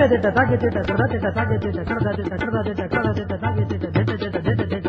たてた、下げてた、育てた、下げてた、育てた、育てた、てた、下げてた、出てた、出てた、